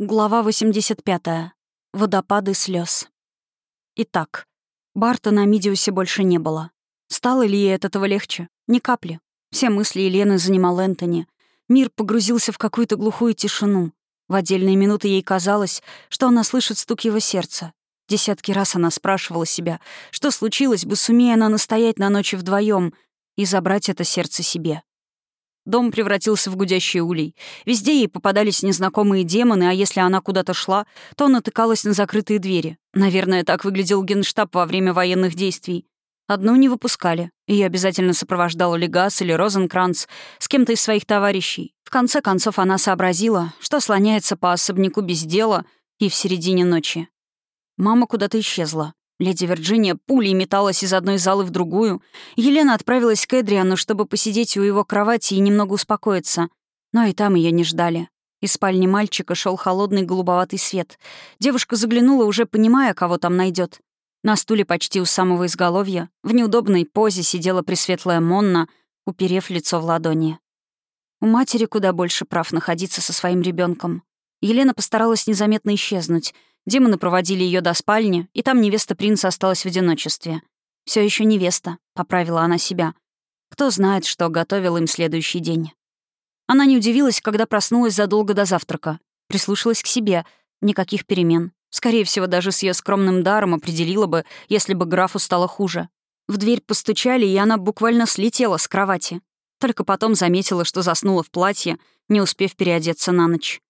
Глава 85. Водопады слез. Итак, Барта на Мидиусе больше не было. Стало ли ей от этого легче? Ни капли. Все мысли Елены занимал Энтони. Мир погрузился в какую-то глухую тишину. В отдельные минуты ей казалось, что она слышит стук его сердца. Десятки раз она спрашивала себя, что случилось бы, сумея она настоять на ночи вдвоем и забрать это сердце себе. Дом превратился в гудящий улей. Везде ей попадались незнакомые демоны, а если она куда-то шла, то натыкалась на закрытые двери. Наверное, так выглядел генштаб во время военных действий. Одну не выпускали. Ее обязательно сопровождал Легас или Розенкранц с кем-то из своих товарищей. В конце концов она сообразила, что слоняется по особняку без дела и в середине ночи. Мама куда-то исчезла. Леди Вирджиния пулей металась из одной залы в другую. Елена отправилась к Эдриану, чтобы посидеть у его кровати и немного успокоиться. Но и там ее не ждали. Из спальни мальчика шел холодный голубоватый свет. Девушка заглянула, уже понимая, кого там найдет. На стуле почти у самого изголовья, в неудобной позе сидела пресветлая Монна, уперев лицо в ладони. У матери куда больше прав находиться со своим ребенком. Елена постаралась незаметно исчезнуть — Демоны проводили ее до спальни, и там невеста принца осталась в одиночестве. Все еще невеста», — поправила она себя. Кто знает, что готовил им следующий день. Она не удивилась, когда проснулась задолго до завтрака. Прислушалась к себе. Никаких перемен. Скорее всего, даже с ее скромным даром определила бы, если бы графу стало хуже. В дверь постучали, и она буквально слетела с кровати. Только потом заметила, что заснула в платье, не успев переодеться на ночь.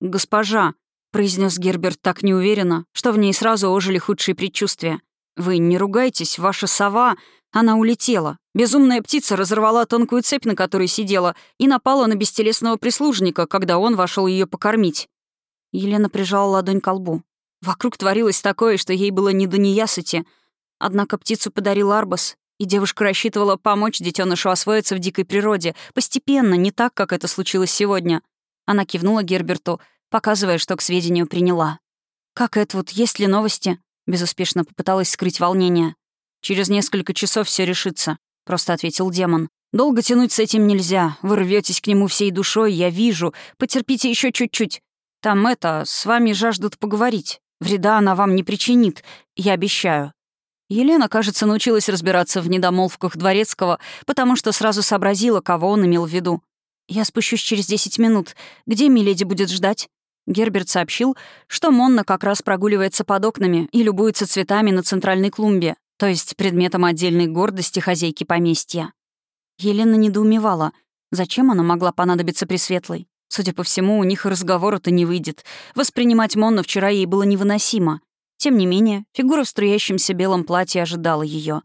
«Госпожа», — произнес Герберт так неуверенно, что в ней сразу ожили худшие предчувствия. «Вы не ругайтесь, ваша сова...» Она улетела. Безумная птица разорвала тонкую цепь, на которой сидела, и напала на бестелесного прислужника, когда он вошел ее покормить. Елена прижала ладонь к лбу. Вокруг творилось такое, что ей было не до неясыти. Однако птицу подарил Арбас, и девушка рассчитывала помочь детенышу освоиться в дикой природе, постепенно, не так, как это случилось сегодня. Она кивнула Герберту — показывая, что к сведению приняла. «Как это вот, есть ли новости?» Безуспешно попыталась скрыть волнение. «Через несколько часов все решится», — просто ответил демон. «Долго тянуть с этим нельзя. Вы рветесь к нему всей душой, я вижу. Потерпите еще чуть-чуть. Там это, с вами жаждут поговорить. Вреда она вам не причинит, я обещаю». Елена, кажется, научилась разбираться в недомолвках Дворецкого, потому что сразу сообразила, кого он имел в виду. «Я спущусь через десять минут. Где Миледи будет ждать?» Герберт сообщил, что Монна как раз прогуливается под окнами и любуется цветами на центральной клумбе, то есть предметом отдельной гордости хозяйки поместья. Елена недоумевала, зачем она могла понадобиться Пресветлой. Судя по всему, у них и разговора-то не выйдет. Воспринимать Монну вчера ей было невыносимо. Тем не менее, фигура в струящемся белом платье ожидала ее.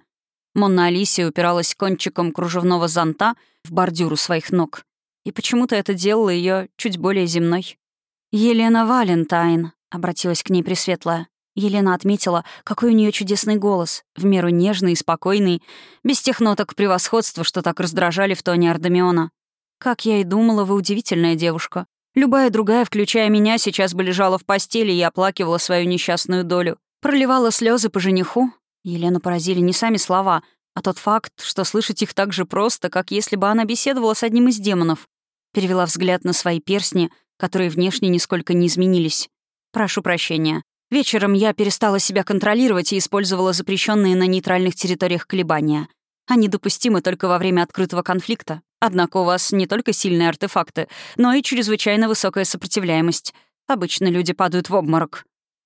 Монна Алисия упиралась кончиком кружевного зонта в бордюру своих ног. И почему-то это делало ее чуть более земной. «Елена Валентайн», — обратилась к ней Пресветлая. Елена отметила, какой у нее чудесный голос, в меру нежный и спокойный, без тех ноток превосходства, что так раздражали в тоне Ардамиона. «Как я и думала, вы удивительная девушка. Любая другая, включая меня, сейчас бы лежала в постели и оплакивала свою несчастную долю. Проливала слезы по жениху». Елену поразили не сами слова, а тот факт, что слышать их так же просто, как если бы она беседовала с одним из демонов. Перевела взгляд на свои перстни — которые внешне нисколько не изменились. Прошу прощения. Вечером я перестала себя контролировать и использовала запрещенные на нейтральных территориях колебания. Они допустимы только во время открытого конфликта. Однако у вас не только сильные артефакты, но и чрезвычайно высокая сопротивляемость. Обычно люди падают в обморок.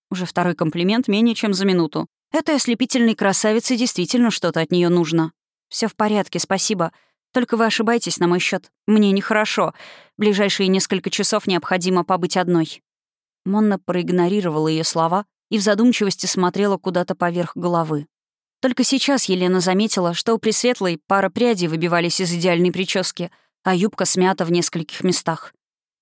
Уже второй комплимент менее чем за минуту. Этой ослепительной красавице действительно что-то от нее нужно. Все в порядке, спасибо. Только вы ошибаетесь на мой счет. Мне нехорошо. Ближайшие несколько часов необходимо побыть одной». Монна проигнорировала ее слова и в задумчивости смотрела куда-то поверх головы. Только сейчас Елена заметила, что у Пресветлой пара прядей выбивались из идеальной прически, а юбка смята в нескольких местах.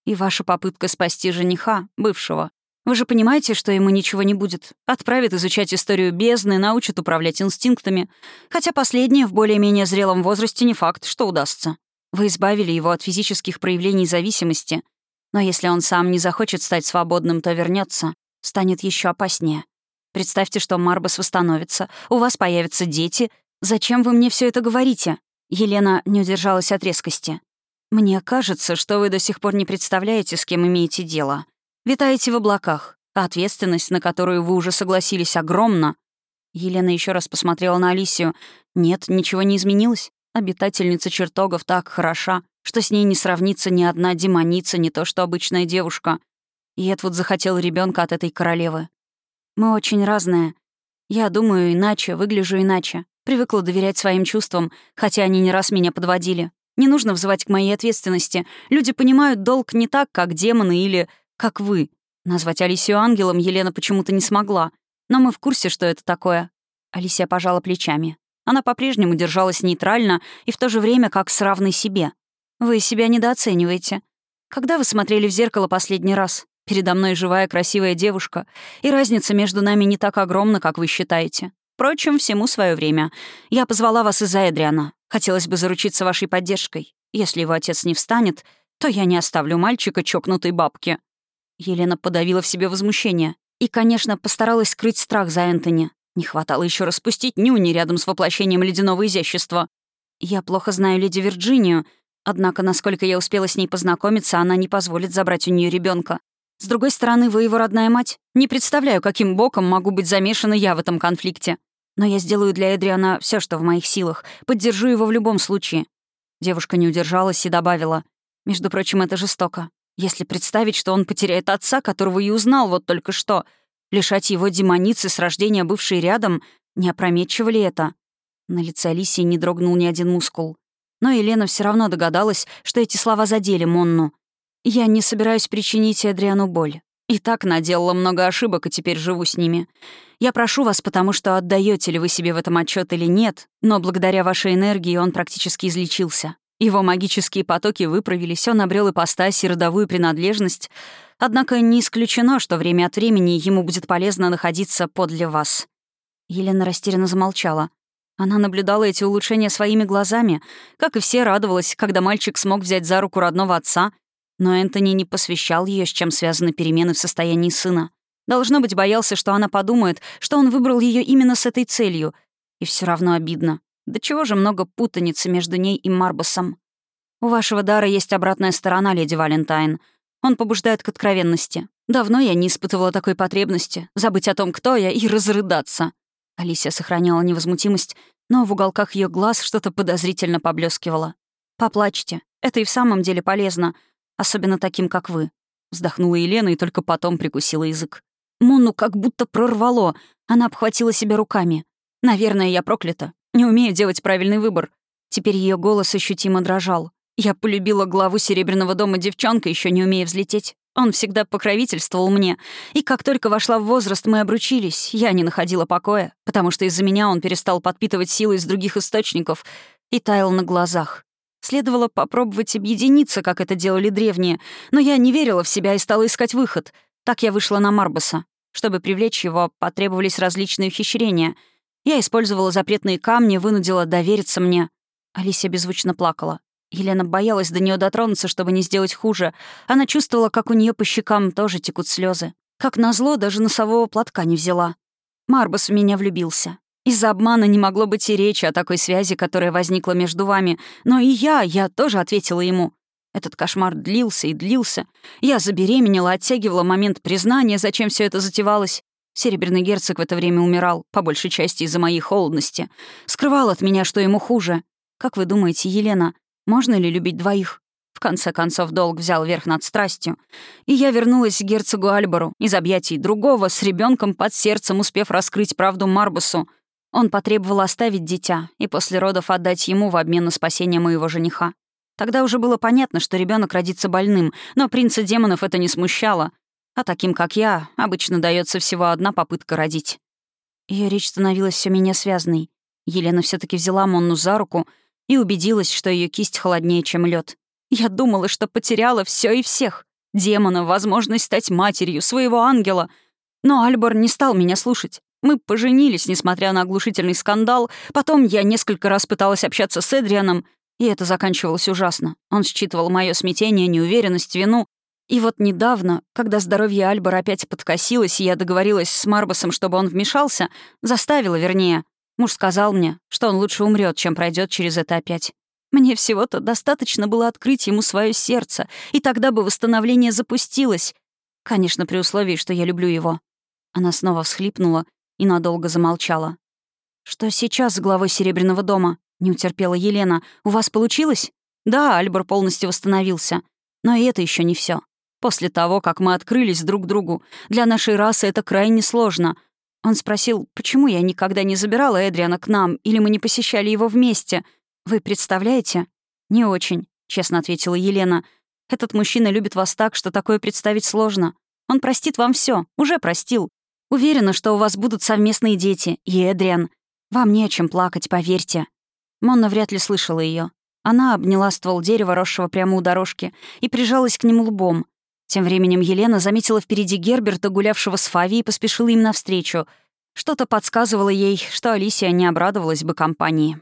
И ваша попытка спасти жениха, бывшего. Вы же понимаете, что ему ничего не будет. Отправит изучать историю бездны, научит управлять инстинктами. Хотя последнее в более-менее зрелом возрасте не факт, что удастся. Вы избавили его от физических проявлений зависимости. Но если он сам не захочет стать свободным, то вернется, станет еще опаснее. Представьте, что Марбас восстановится, у вас появятся дети. Зачем вы мне все это говорите? Елена не удержалась от резкости. «Мне кажется, что вы до сих пор не представляете, с кем имеете дело. Витаете в облаках, ответственность, на которую вы уже согласились, огромна. Елена еще раз посмотрела на Алисию. Нет, ничего не изменилось. Обитательница чертогов так хороша, что с ней не сравнится ни одна демоница, не то что обычная девушка. И Эдвуд захотел ребенка от этой королевы. Мы очень разные. Я думаю иначе, выгляжу иначе. Привыкла доверять своим чувствам, хотя они не раз меня подводили. Не нужно взывать к моей ответственности. Люди понимают долг не так, как демоны или как вы. Назвать Алисию ангелом Елена почему-то не смогла. Но мы в курсе, что это такое. Алисия пожала плечами. Она по-прежнему держалась нейтрально и в то же время как с равной себе. «Вы себя недооцениваете. Когда вы смотрели в зеркало последний раз? Передо мной живая красивая девушка, и разница между нами не так огромна, как вы считаете. Впрочем, всему свое время. Я позвала вас из-за Эдриана. Хотелось бы заручиться вашей поддержкой. Если его отец не встанет, то я не оставлю мальчика чокнутой бабки». Елена подавила в себе возмущение. И, конечно, постаралась скрыть страх за Энтони. Не хватало еще распустить нюни рядом с воплощением ледяного изящества. Я плохо знаю леди Вирджинию, однако, насколько я успела с ней познакомиться, она не позволит забрать у нее ребенка. С другой стороны, вы его родная мать. Не представляю, каким боком могу быть замешана я в этом конфликте. Но я сделаю для Эдриана все, что в моих силах. Поддержу его в любом случае». Девушка не удержалась и добавила. «Между прочим, это жестоко. Если представить, что он потеряет отца, которого и узнал вот только что, лишать его демоницы с рождения бывшей рядом, не опрометчиво ли это?» На лице Алисии не дрогнул ни один мускул. Но Елена все равно догадалась, что эти слова задели Монну. «Я не собираюсь причинить Эдриану боль. И так наделала много ошибок, и теперь живу с ними. Я прошу вас, потому что отдаете ли вы себе в этом отчет или нет, но благодаря вашей энергии он практически излечился. Его магические потоки выправились, он обрел ипостась и родовую принадлежность. Однако не исключено, что время от времени ему будет полезно находиться подле вас». Елена растерянно замолчала. Она наблюдала эти улучшения своими глазами, как и все радовалась, когда мальчик смог взять за руку родного отца — но Энтони не посвящал ее, с чем связаны перемены в состоянии сына. Должно быть, боялся, что она подумает, что он выбрал ее именно с этой целью. И все равно обидно. Да чего же много путаницы между ней и Марбосом. У вашего дара есть обратная сторона, леди Валентайн. Он побуждает к откровенности. Давно я не испытывала такой потребности — забыть о том, кто я, и разрыдаться. Алисия сохраняла невозмутимость, но в уголках ее глаз что-то подозрительно поблескивало. «Поплачьте. Это и в самом деле полезно. Особенно таким, как вы». Вздохнула Елена и только потом прикусила язык. Монну как будто прорвало. Она обхватила себя руками. «Наверное, я проклята. Не умею делать правильный выбор». Теперь ее голос ощутимо дрожал. Я полюбила главу Серебряного дома девчонка, еще не умея взлететь. Он всегда покровительствовал мне. И как только вошла в возраст, мы обручились. Я не находила покоя, потому что из-за меня он перестал подпитывать силы из других источников и таял на глазах. Следовало попробовать объединиться, как это делали древние, но я не верила в себя и стала искать выход. Так я вышла на Марбаса. Чтобы привлечь его, потребовались различные ухищрения. Я использовала запретные камни, вынудила довериться мне. Алисия беззвучно плакала. Елена боялась до нее дотронуться, чтобы не сделать хуже. Она чувствовала, как у нее по щекам тоже текут слезы. Как назло, даже носового платка не взяла. Марбас в меня влюбился. Из-за обмана не могло быть и речи о такой связи, которая возникла между вами. Но и я, я тоже ответила ему. Этот кошмар длился и длился. Я забеременела, оттягивала момент признания, зачем все это затевалось. Серебряный герцог в это время умирал, по большей части из-за моей холодности. Скрывал от меня, что ему хуже. Как вы думаете, Елена, можно ли любить двоих? В конце концов, долг взял верх над страстью. И я вернулась к герцогу Альбору из объятий другого, с ребенком под сердцем, успев раскрыть правду Марбусу. Он потребовал оставить дитя и после родов отдать ему в обмен на спасение моего жениха. Тогда уже было понятно, что ребенок родится больным, но принца демонов это не смущало. А таким, как я, обычно дается всего одна попытка родить. Ее речь становилась все менее связанной. Елена все таки взяла Монну за руку и убедилась, что ее кисть холоднее, чем лед. Я думала, что потеряла все и всех. Демона, возможность стать матерью, своего ангела. Но Альбор не стал меня слушать. Мы поженились, несмотря на оглушительный скандал. Потом я несколько раз пыталась общаться с Эдрианом, и это заканчивалось ужасно. Он считывал мое смятение, неуверенность, вину. И вот недавно, когда здоровье Альбора опять подкосилось, и я договорилась с Марбасом, чтобы он вмешался, заставила, вернее. Муж сказал мне, что он лучше умрет, чем пройдет через это опять. Мне всего-то достаточно было открыть ему свое сердце, и тогда бы восстановление запустилось. Конечно, при условии, что я люблю его». Она снова всхлипнула и надолго замолчала. «Что сейчас с главой Серебряного дома?» — не утерпела Елена. «У вас получилось?» «Да, Альбор полностью восстановился. Но и это еще не все. После того, как мы открылись друг другу, для нашей расы это крайне сложно. Он спросил, почему я никогда не забирала Эдриана к нам, или мы не посещали его вместе. Вы представляете? «Не очень», — честно ответила Елена. «Этот мужчина любит вас так, что такое представить сложно. Он простит вам все, уже простил. Уверена, что у вас будут совместные дети, и Эдриан. Вам не о чем плакать, поверьте». Монна вряд ли слышала ее. Она обняла ствол дерева, росшего прямо у дорожки, и прижалась к нему лбом. Тем временем Елена заметила впереди Герберта, гулявшего с Фави, и поспешила им навстречу. Что-то подсказывало ей, что Алисия не обрадовалась бы компании.